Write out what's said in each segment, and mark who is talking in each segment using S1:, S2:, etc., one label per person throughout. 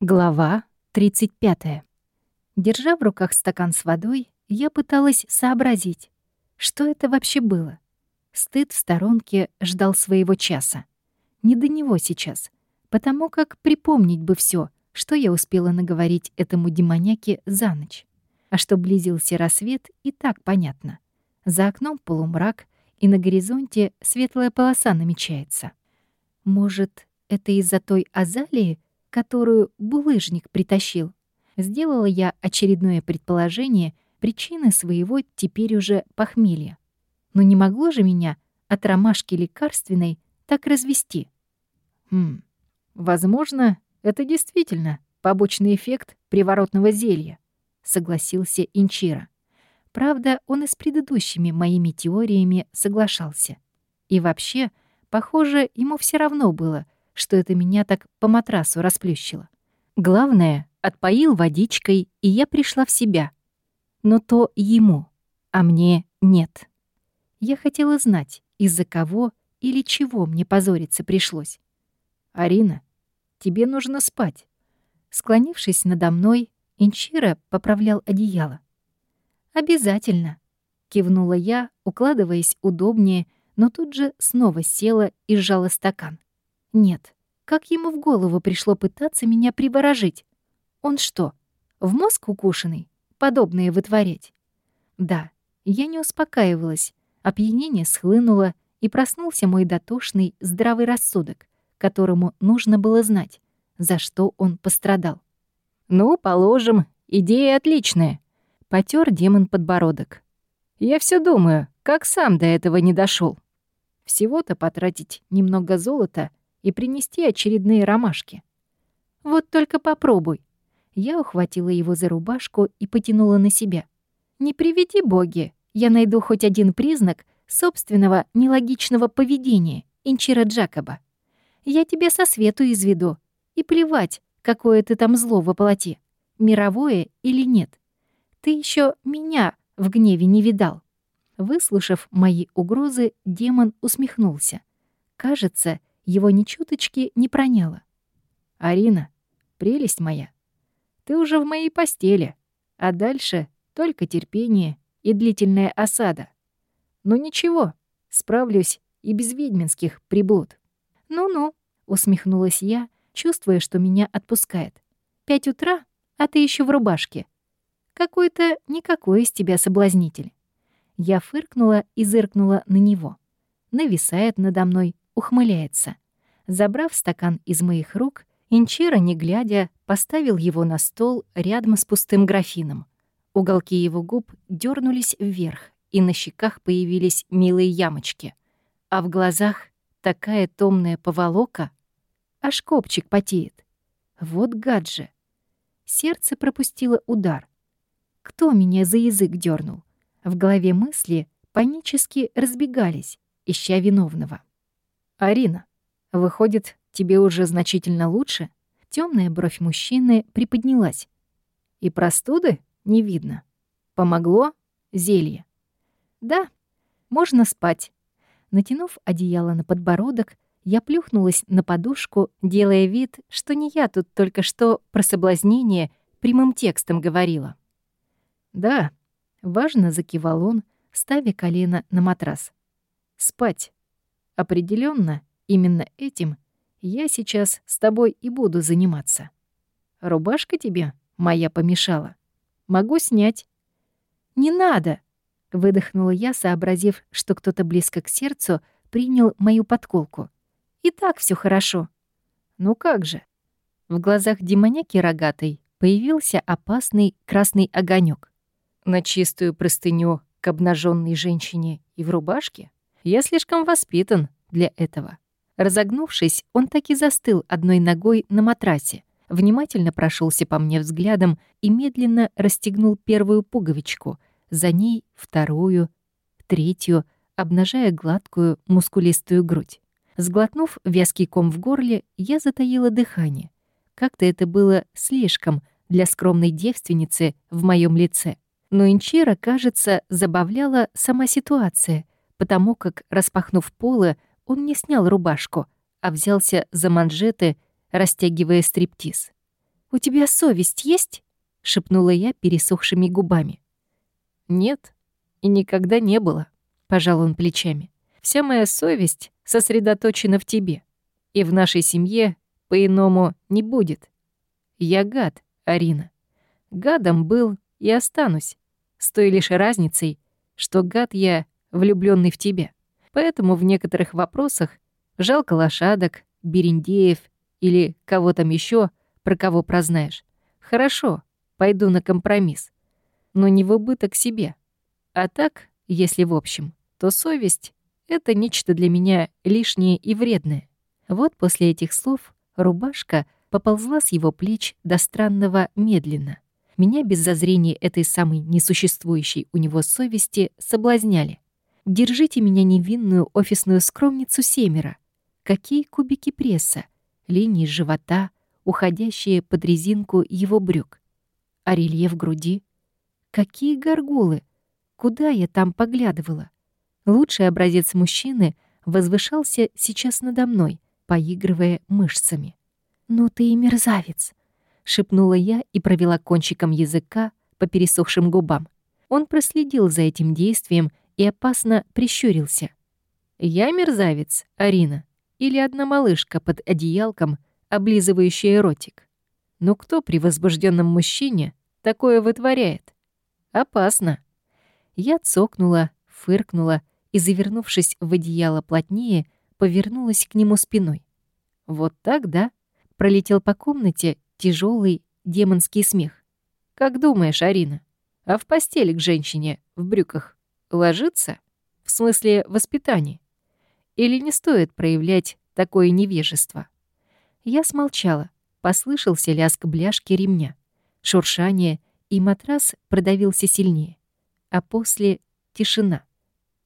S1: Глава 35. Держа в руках стакан с водой, я пыталась сообразить, что это вообще было. Стыд в сторонке ждал своего часа. Не до него сейчас, потому как припомнить бы все, что я успела наговорить этому демоняке за ночь. А что близился рассвет, и так понятно. За окном полумрак, и на горизонте светлая полоса намечается. Может, это из-за той азалии, которую булыжник притащил. Сделала я очередное предположение причины своего теперь уже похмелья. Но не могло же меня от ромашки лекарственной так развести. Хм, возможно, это действительно побочный эффект приворотного зелья, согласился Инчира. Правда, он и с предыдущими моими теориями соглашался. И вообще, похоже, ему все равно было — что это меня так по матрасу расплющило. Главное, отпоил водичкой, и я пришла в себя. Но то ему, а мне нет. Я хотела знать, из-за кого или чего мне позориться пришлось. «Арина, тебе нужно спать». Склонившись надо мной, Инчира поправлял одеяло. «Обязательно», — кивнула я, укладываясь удобнее, но тут же снова села и сжала стакан. Нет, как ему в голову пришло пытаться меня приворожить? Он что, в мозг укушенный? Подобное вытворять? Да, я не успокаивалась. Опьянение схлынуло, и проснулся мой дотошный, здравый рассудок, которому нужно было знать, за что он пострадал. «Ну, положим, идея отличная», — потер демон подбородок. «Я все думаю, как сам до этого не дошел. Всего-то потратить немного золота и принести очередные ромашки. Вот только попробуй. Я ухватила его за рубашку и потянула на себя. Не приведи боги, я найду хоть один признак собственного нелогичного поведения Инчира Джакоба. Я тебе со свету изведу. И плевать, какое ты там зло воплоти, мировое или нет. Ты еще меня в гневе не видал. Выслушав мои угрозы, демон усмехнулся. Кажется, его ни чуточки не проняло. «Арина, прелесть моя, ты уже в моей постели, а дальше только терпение и длительная осада. Но ничего, справлюсь и без ведьминских приблуд». «Ну-ну», — усмехнулась я, чувствуя, что меня отпускает. «Пять утра, а ты еще в рубашке. Какой-то никакой из тебя соблазнитель». Я фыркнула и зыркнула на него. Нависает надо мной, ухмыляется. Забрав стакан из моих рук, Инчира, не глядя, поставил его на стол рядом с пустым графином. Уголки его губ дернулись вверх, и на щеках появились милые ямочки. А в глазах такая томная поволока. Аж копчик потеет. Вот гад же. Сердце пропустило удар. Кто меня за язык дернул? В голове мысли панически разбегались, ища виновного. «Арина, выходит, тебе уже значительно лучше?» Темная бровь мужчины приподнялась. «И простуды не видно. Помогло зелье?» «Да, можно спать». Натянув одеяло на подбородок, я плюхнулась на подушку, делая вид, что не я тут только что про соблазнение прямым текстом говорила. «Да», — важно закивал он, ставя колено на матрас. «Спать. Определенно, именно этим я сейчас с тобой и буду заниматься. Рубашка тебе моя помешала. Могу снять. Не надо, выдохнула я, сообразив, что кто-то близко к сердцу принял мою подколку. И так все хорошо. Ну как же? В глазах демоняки рогатой появился опасный красный огонек. На чистую простыню к обнаженной женщине и в рубашке? Я слишком воспитан для этого. Разогнувшись, он так и застыл одной ногой на матрасе, внимательно прошелся по мне взглядом и медленно расстегнул первую пуговичку, за ней вторую, третью, обнажая гладкую, мускулистую грудь. Сглотнув вязкий ком в горле, я затаила дыхание. Как-то это было слишком для скромной девственницы в моем лице. Но Инчира, кажется, забавляла сама ситуация, потому как, распахнув полы, он не снял рубашку, а взялся за манжеты, растягивая стриптиз. «У тебя совесть есть?» — шепнула я пересохшими губами.
S2: «Нет, и никогда не было», — пожал он плечами. «Вся моя совесть сосредоточена в тебе, и в нашей семье по-иному не будет. Я гад, Арина. Гадом был и останусь, с той лишь разницей, что гад я влюбленный в тебя. Поэтому в некоторых вопросах жалко лошадок, бериндеев или кого там еще, про кого прознаешь. Хорошо, пойду на компромисс. Но не в убыток себе. А так, если в общем, то совесть — это нечто для меня лишнее и вредное. Вот после этих слов рубашка поползла с его плеч до странного медленно. Меня без зазрения этой самой несуществующей у него совести соблазняли. Держите меня невинную офисную скромницу семеро. Какие кубики пресса, линии живота, уходящие под резинку его брюк. А рельеф груди? Какие горгулы! Куда я там поглядывала? Лучший образец мужчины возвышался сейчас надо мной, поигрывая мышцами. «Ну ты и мерзавец!» — шепнула я и провела кончиком языка по пересохшим губам. Он проследил за этим действием и опасно прищурился. «Я мерзавец, Арина, или одна малышка под одеялком, облизывающая ротик? Ну кто при возбужденном мужчине такое вытворяет? Опасно!» Я цокнула, фыркнула и, завернувшись в одеяло плотнее, повернулась к нему спиной. «Вот так, да?» Пролетел по комнате тяжелый демонский смех. «Как думаешь, Арина, а в постели к женщине в брюках ложиться? В смысле воспитания? Или не стоит проявлять такое невежество?» Я смолчала. Послышался лязг бляшки ремня, шуршание, и матрас продавился сильнее. А после — тишина,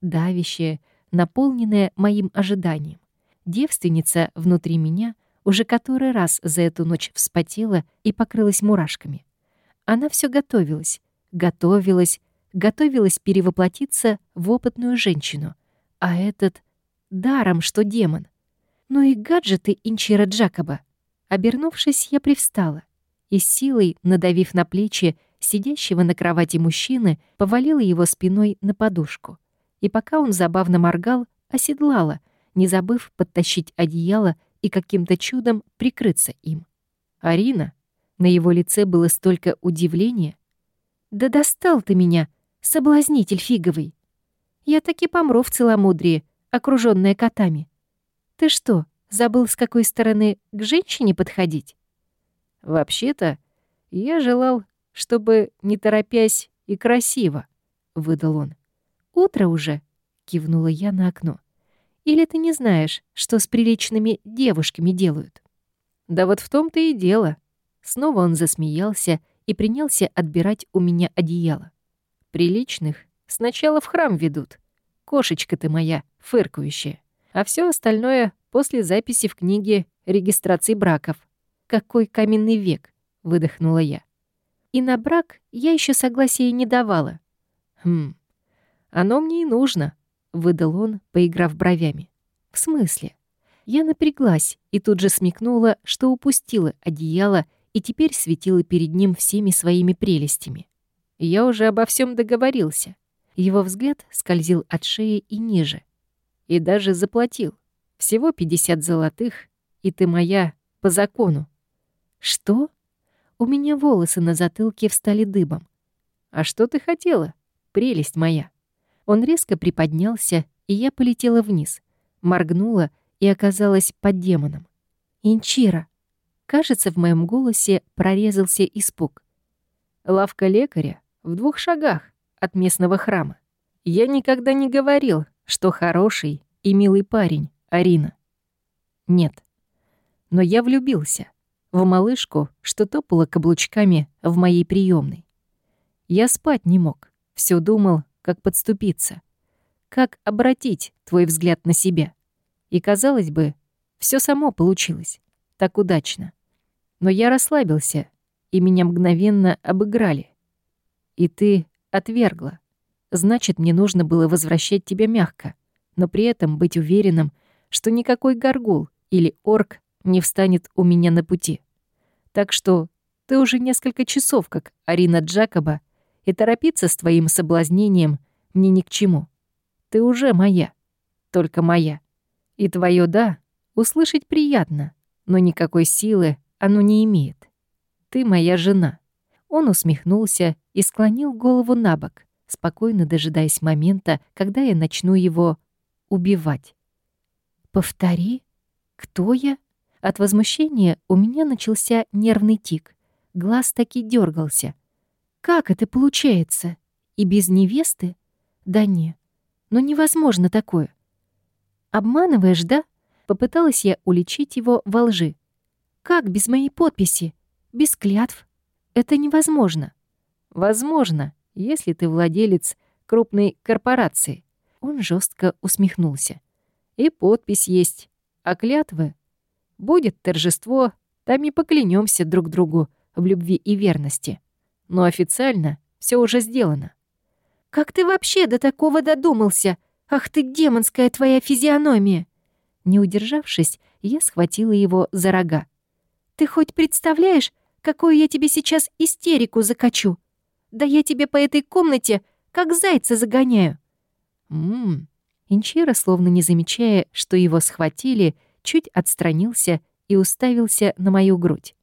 S2: давящая, наполненная моим ожиданием. Девственница внутри меня уже который раз за эту ночь вспотела и покрылась мурашками. Она все готовилась, готовилась, готовилась перевоплотиться в опытную женщину. А этот — даром, что демон. Ну и гаджеты Инчира Джакоба. Обернувшись, я привстала и силой, надавив на плечи сидящего на кровати мужчины, повалила его спиной на подушку. И пока он забавно моргал, оседлала, не забыв подтащить одеяло и каким-то чудом прикрыться им. Арина, на его лице было столько удивления. «Да достал ты меня, соблазнитель фиговый! Я таки помру в целомудрии, окружённая котами. Ты что, забыл, с какой стороны к женщине подходить?» «Вообще-то, я желал, чтобы, не торопясь и красиво», — выдал он. «Утро уже», — кивнула я на окно. Или ты не знаешь, что с приличными девушками делают?» «Да вот в том-то и дело». Снова он засмеялся и принялся отбирать у меня одеяло. «Приличных сначала в храм ведут. Кошечка ты моя, фыркающая. А все остальное после записи в книге регистрации браков. Какой каменный век!» — выдохнула я. И на брак я еще согласия не давала. «Хм, оно мне и нужно», — выдал он, поиграв бровями. «В смысле?» Я напряглась и тут же смекнула, что упустила одеяло и теперь светила перед ним всеми своими прелестями. Я уже обо всем договорился. Его взгляд скользил от шеи и ниже. И даже заплатил. Всего 50 золотых, и ты моя по закону. Что? У меня волосы на затылке встали дыбом. А что ты хотела, прелесть моя? Он резко приподнялся, и я полетела вниз, моргнула и оказалась под демоном. «Инчира!» Кажется, в моем голосе прорезался испуг. Лавка лекаря в двух шагах от местного храма. Я никогда не говорил, что хороший и милый парень, Арина. Нет. Но я влюбился в малышку, что топала каблучками в моей приемной. Я спать не мог, все думал, как подступиться, как обратить твой взгляд на себя. И, казалось бы, все само получилось, так удачно. Но я расслабился, и меня мгновенно обыграли. И ты отвергла. Значит, мне нужно было возвращать тебя мягко, но при этом быть уверенным, что никакой горгул или орк не встанет у меня на пути. Так что Ты уже несколько часов как Арина Джакоба, и торопиться с твоим соблазнением мне ни к чему. Ты уже моя, только моя. И твое «да» услышать приятно, но никакой силы оно не имеет. Ты моя жена». Он усмехнулся и склонил голову на бок, спокойно дожидаясь момента, когда я начну его убивать. «Повтори, кто я?» От возмущения у меня начался нервный тик. Глаз таки дергался. «Как это получается? И без невесты? Да не, ну невозможно такое. Обманываешь, да?» Попыталась я уличить его во лжи. «Как без моей подписи? Без клятв? Это невозможно». «Возможно, если ты владелец крупной корпорации». Он жестко усмехнулся. «И подпись есть. А клятвы? Будет торжество, там и поклянемся друг другу в любви и верности. Но официально все уже сделано». «Как ты вообще до такого додумался? Ах ты, демонская твоя физиономия!» Не удержавшись, я схватила его за рога. «Ты хоть представляешь, какую я тебе сейчас истерику закачу? Да я тебе по этой комнате как зайца загоняю». «Ммм». Инчира, словно не замечая, что его схватили, чуть отстранился и уставился на мою грудь.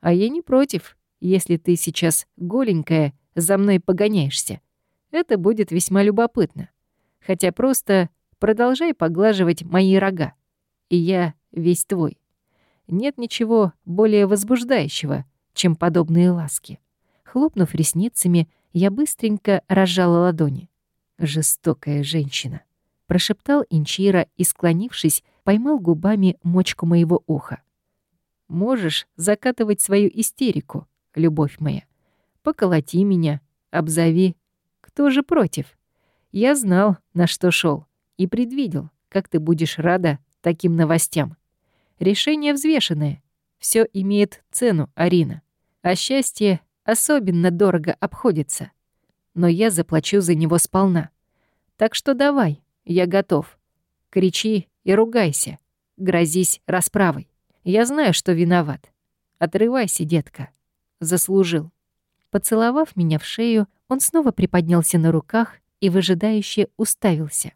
S2: «А я не против, если ты сейчас голенькая за мной погоняешься. Это будет весьма любопытно. Хотя просто продолжай поглаживать мои рога, и я весь твой. Нет ничего более возбуждающего, чем подобные ласки. Хлопнув ресницами, я быстренько разжала ладони. «Жестокая женщина», — прошептал Инчира и, склонившись, поймал губами мочку моего уха. «Можешь закатывать свою истерику, любовь моя. Поколоти меня, обзови. Кто же против? Я знал, на что шел, и предвидел, как ты будешь рада таким новостям. Решение взвешенное. Все имеет цену, Арина. А счастье особенно дорого обходится. Но я заплачу за него сполна. Так что давай, я готов. Кричи и ругайся. Грозись расправой. Я знаю, что виноват. Отрывайся, детка. Заслужил. Поцеловав меня в шею, он снова приподнялся на руках и выжидающе уставился.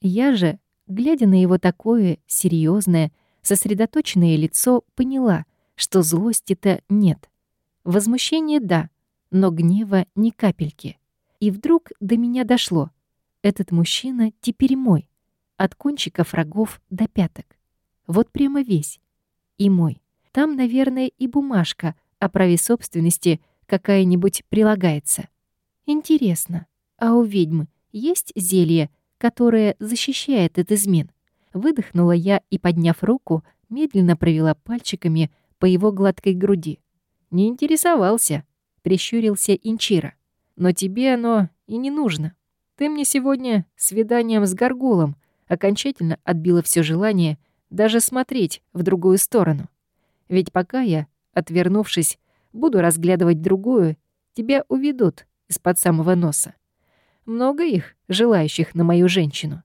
S2: Я же, глядя на его такое серьезное, сосредоточенное лицо, поняла, что злости-то нет. Возмущение — да, но гнева — ни капельки. И вдруг до меня дошло. Этот мужчина теперь мой. От кончиков рогов до пяток. Вот прямо весь. И мой. Там, наверное, и бумажка о праве собственности какая-нибудь прилагается. Интересно, а у ведьмы есть зелье, которое защищает от измен? Выдохнула я и, подняв руку, медленно провела пальчиками по его гладкой груди. «Не интересовался», — прищурился Инчира. «Но тебе оно и не нужно. Ты мне сегодня свиданием с Горгулом окончательно отбила все желание даже смотреть в другую сторону. Ведь пока я, отвернувшись, буду разглядывать другую, тебя уведут из-под самого носа. Много их, желающих на мою женщину.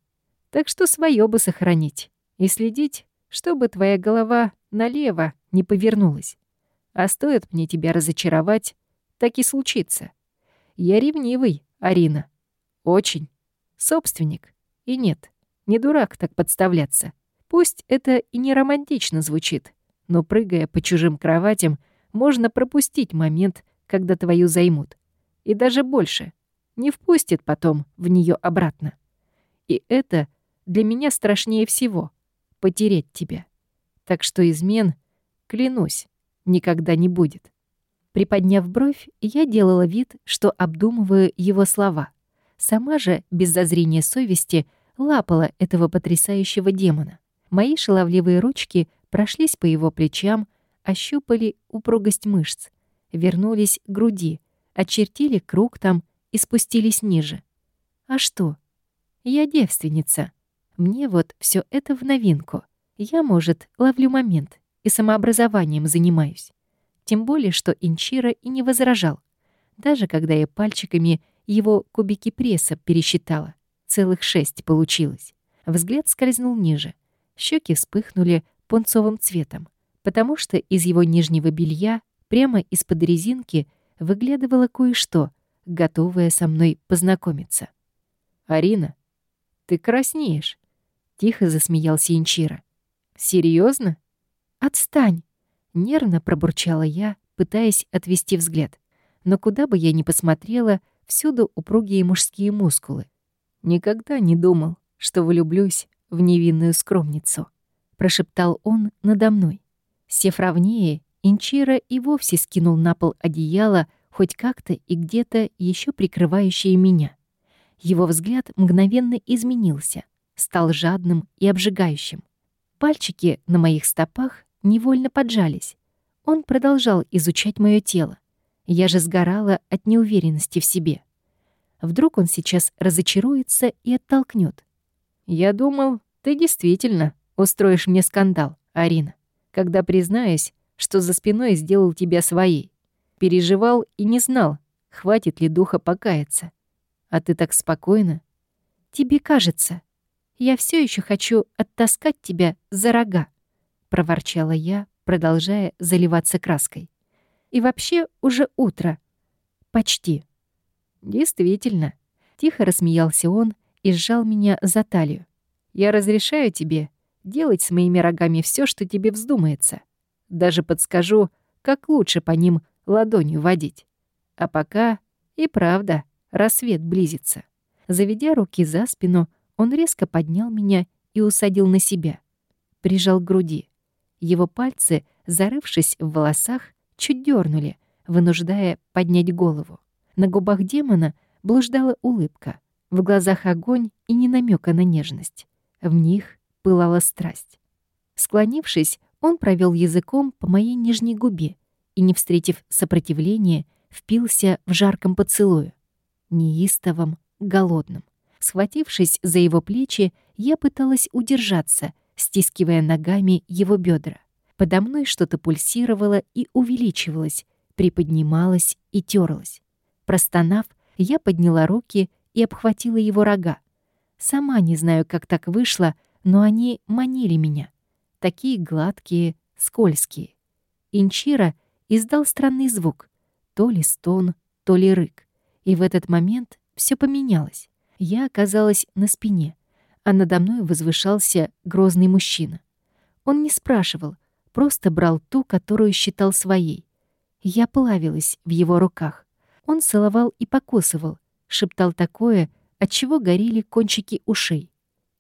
S2: Так что свое бы сохранить и следить, чтобы твоя голова налево не повернулась. А стоит мне тебя разочаровать, так и случится. Я ревнивый, Арина. Очень. Собственник. И нет, не дурак так подставляться. Пусть это и не романтично звучит, но прыгая по чужим кроватям, можно пропустить момент, когда твою займут. И даже больше. Не впустит потом в нее обратно. И это для меня страшнее всего — потерять тебя. Так что измен, клянусь, никогда не будет. Приподняв бровь, я делала вид, что обдумываю его слова. Сама же, без зазрения совести, лапала этого потрясающего демона. Мои шаловливые ручки прошлись по его плечам, ощупали упругость мышц, вернулись к груди, очертили круг там и спустились ниже. А что? Я девственница. Мне вот все это в новинку. Я, может, ловлю момент, и самообразованием занимаюсь. Тем более, что Инчира и не возражал. Даже когда я пальчиками его кубики пресса пересчитала. Целых шесть получилось. Взгляд скользнул ниже. Щеки вспыхнули пунцовым цветом, потому что из его нижнего белья
S1: Прямо из-под резинки выглядывало кое-что, готовое со мной познакомиться.
S2: «Арина, ты краснеешь», — тихо засмеялся Инчира. Серьезно?
S1: «Отстань!» — нервно пробурчала я, пытаясь отвести взгляд. Но куда бы я ни посмотрела, всюду упругие мужские мускулы.
S2: Никогда не думал, что влюблюсь в невинную скромницу, прошептал он надо мной.
S1: Сев ровнее, Инчира и вовсе скинул на пол одеяло, хоть как-то и где-то еще прикрывающее меня. Его взгляд мгновенно изменился, стал жадным и обжигающим. Пальчики на моих стопах невольно поджались. Он продолжал изучать мое тело. Я же сгорала от неуверенности в себе. Вдруг он сейчас разочаруется и оттолкнет.
S2: «Я думал, ты действительно устроишь мне скандал, Арина, когда признаюсь, что за спиной сделал тебя своей. Переживал и не знал, хватит ли духа покаяться. А ты так спокойно.
S1: Тебе кажется. Я все еще хочу оттаскать тебя за рога, проворчала я, продолжая заливаться краской. И вообще уже утро. Почти.
S2: Действительно. Тихо рассмеялся он и сжал меня за талию. Я разрешаю тебе делать с моими рогами все, что тебе вздумается. Даже подскажу, как лучше по ним ладонью водить. А пока и правда Рассвет близится. Заведя руки за спину, он резко поднял меня и усадил на себя. Прижал к груди. Его пальцы, зарывшись в волосах, чуть дернули, вынуждая поднять голову. На губах демона блуждала улыбка. В глазах огонь и не намека на нежность. В них пылала страсть. Склонившись, он провел языком по моей нижней губе и, не встретив сопротивления, впился в жарком поцелую неистовым, голодным. Схватившись за его плечи, я пыталась удержаться, стискивая ногами его бедра. Подо мной что-то пульсировало и увеличивалось, приподнималось и терлось. Простонав, я подняла руки и обхватила его рога. Сама не знаю, как так вышло, но они манили меня. Такие гладкие, скользкие. Инчира издал странный звук. То ли стон, то ли рык. И в этот момент все поменялось. Я оказалась на спине, а надо мной возвышался грозный мужчина. Он не спрашивал, просто брал ту, которую считал своей. Я плавилась в его руках. Он целовал и покусывал, шептал такое, от чего горели кончики ушей,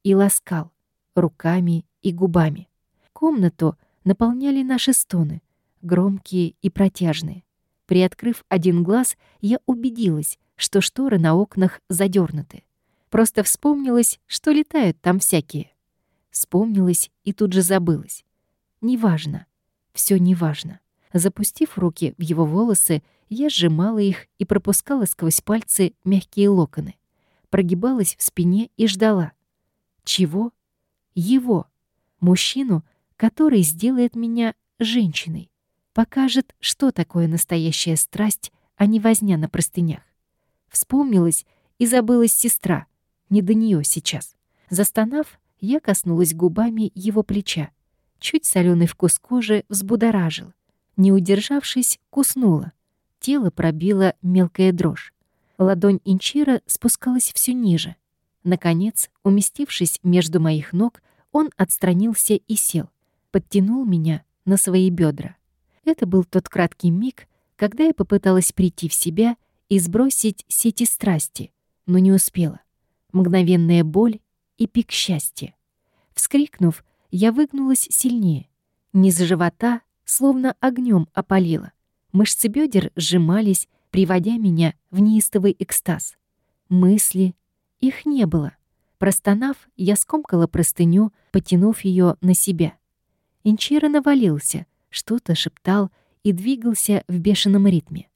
S2: и ласкал руками и губами. Комнату наполняли наши стоны, громкие и протяжные. Приоткрыв один глаз, я убедилась, что шторы на окнах задернуты. Просто вспомнилось, что летают там всякие. Вспомнилось и тут же забылось. Неважно. все неважно. Запустив руки в его волосы, я сжимала их и пропускала сквозь пальцы мягкие локоны. Прогибалась в спине и ждала. Чего? Его. Мужчину, который сделает меня женщиной покажет, что такое настоящая страсть, а не возня на простынях. Вспомнилась и забылась сестра. Не до нее сейчас. Застонав, я коснулась губами его плеча. Чуть соленый вкус кожи взбудоражил. Не удержавшись, куснула. Тело пробило мелкая дрожь. Ладонь Инчира спускалась все ниже. Наконец, уместившись между моих ног, он отстранился и сел. Подтянул меня на свои бедра. Это был тот краткий миг, когда я попыталась прийти в себя и сбросить сети страсти, но не успела. Мгновенная боль и пик счастья. Вскрикнув, я выгнулась сильнее. Низ живота словно огнем опалило. Мышцы бедер сжимались, приводя меня в неистовый экстаз. Мысли, их не было. Простонав, я скомкала простыню, потянув ее на себя. Инчира навалился — что-то шептал и двигался в бешеном ритме.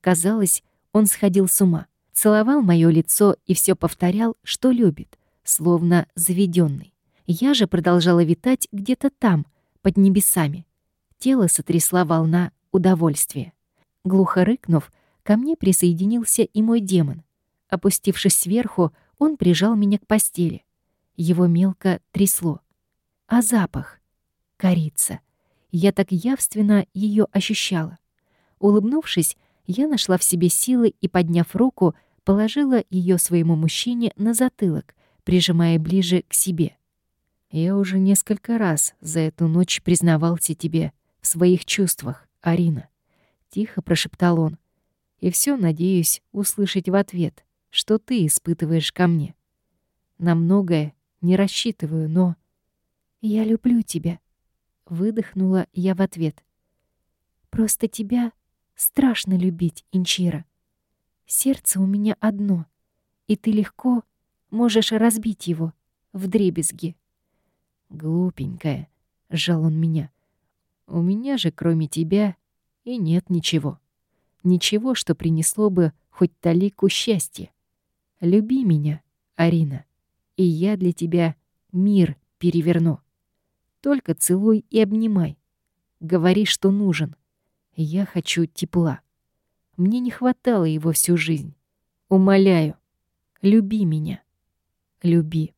S2: Казалось, он сходил с ума, целовал мое лицо и все повторял, что любит, словно заведенный. Я же продолжала витать где-то там, под небесами. Тело сотрясла волна удовольствия. Глухо рыкнув, ко мне присоединился и мой демон. Опустившись сверху, он прижал меня к постели. Его мелко трясло. А запах? Корица. Я так явственно ее ощущала.
S1: Улыбнувшись, я нашла в себе силы и, подняв руку, положила ее своему мужчине на затылок, прижимая ближе к себе.
S2: «Я уже несколько раз за эту ночь признавался тебе в своих чувствах, Арина», — тихо прошептал он. «И все надеюсь услышать в ответ, что ты испытываешь ко мне. На многое не рассчитываю, но...»
S1: «Я люблю тебя», — выдохнула я в ответ. «Просто тебя страшно любить, Инчира. Сердце у меня одно, и ты легко можешь разбить его в дребезги».
S2: «Глупенькая», — сжал он меня. «У меня же, кроме тебя, и нет ничего. Ничего, что принесло бы хоть талику счастья. Люби меня, Арина, и я для тебя мир переверну. Только целуй и обнимай. Говори, что нужен. Я хочу тепла. Мне не хватало его всю жизнь. Умоляю, люби меня. Люби.